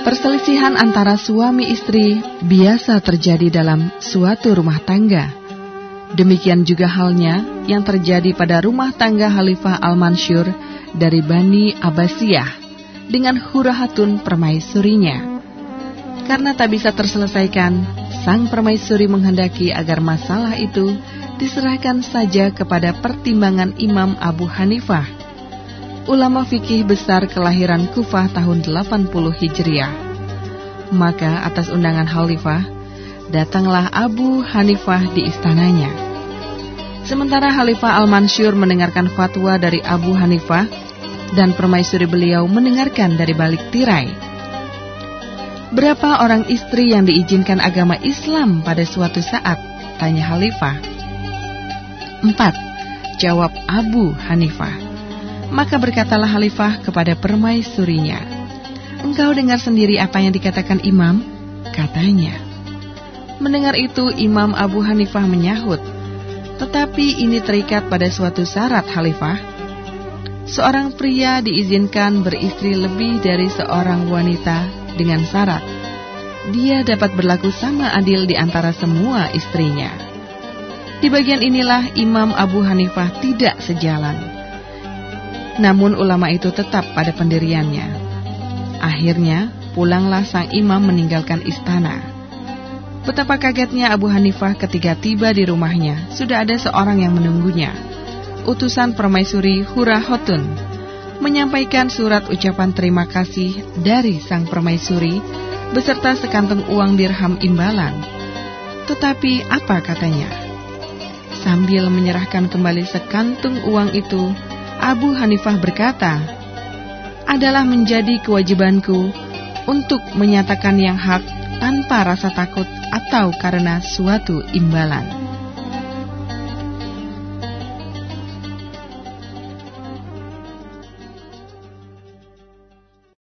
Perselisihan antara suami istri biasa terjadi dalam suatu rumah tangga. Demikian juga halnya yang terjadi pada rumah tangga Khalifah Al-Mansyur dari Bani Abbasiyah dengan hurahatun permaisurinya. Karena tak bisa terselesaikan, sang permaisuri menghendaki agar masalah itu diserahkan saja kepada pertimbangan Imam Abu Hanifah, ulama fikih besar kelahiran Kufah tahun 80 Hijriah. Maka atas undangan Khalifah, datanglah Abu Hanifah di istananya. Sementara Khalifah Al-Mansyur mendengarkan fatwa dari Abu Hanifah dan permaisuri beliau mendengarkan dari balik tirai. Berapa orang istri yang diizinkan agama Islam pada suatu saat? Tanya Khalifah. Empat, jawab Abu Hanifah. Maka berkatalah Khalifah kepada permaisurinya. Engkau dengar sendiri apa yang dikatakan imam? Katanya. Mendengar itu Imam Abu Hanifah menyahut, tetapi ini terikat pada suatu syarat Khalifah. Seorang pria diizinkan beristri lebih dari seorang wanita dengan syarat. Dia dapat berlaku sama adil di antara semua istrinya. Di bagian inilah Imam Abu Hanifah tidak sejalan. Namun ulama itu tetap pada pendiriannya. Akhirnya, pulanglah sang imam meninggalkan istana. Betapa kagetnya Abu Hanifah ketika tiba di rumahnya, sudah ada seorang yang menunggunya. Utusan permaisuri Hura Hotun menyampaikan surat ucapan terima kasih dari sang permaisuri beserta sekantung uang dirham imbalan. Tetapi apa katanya? Sambil menyerahkan kembali sekantung uang itu, Abu Hanifah berkata, adalah menjadi kewajibanku untuk menyatakan yang hak tanpa rasa takut atau karena suatu imbalan.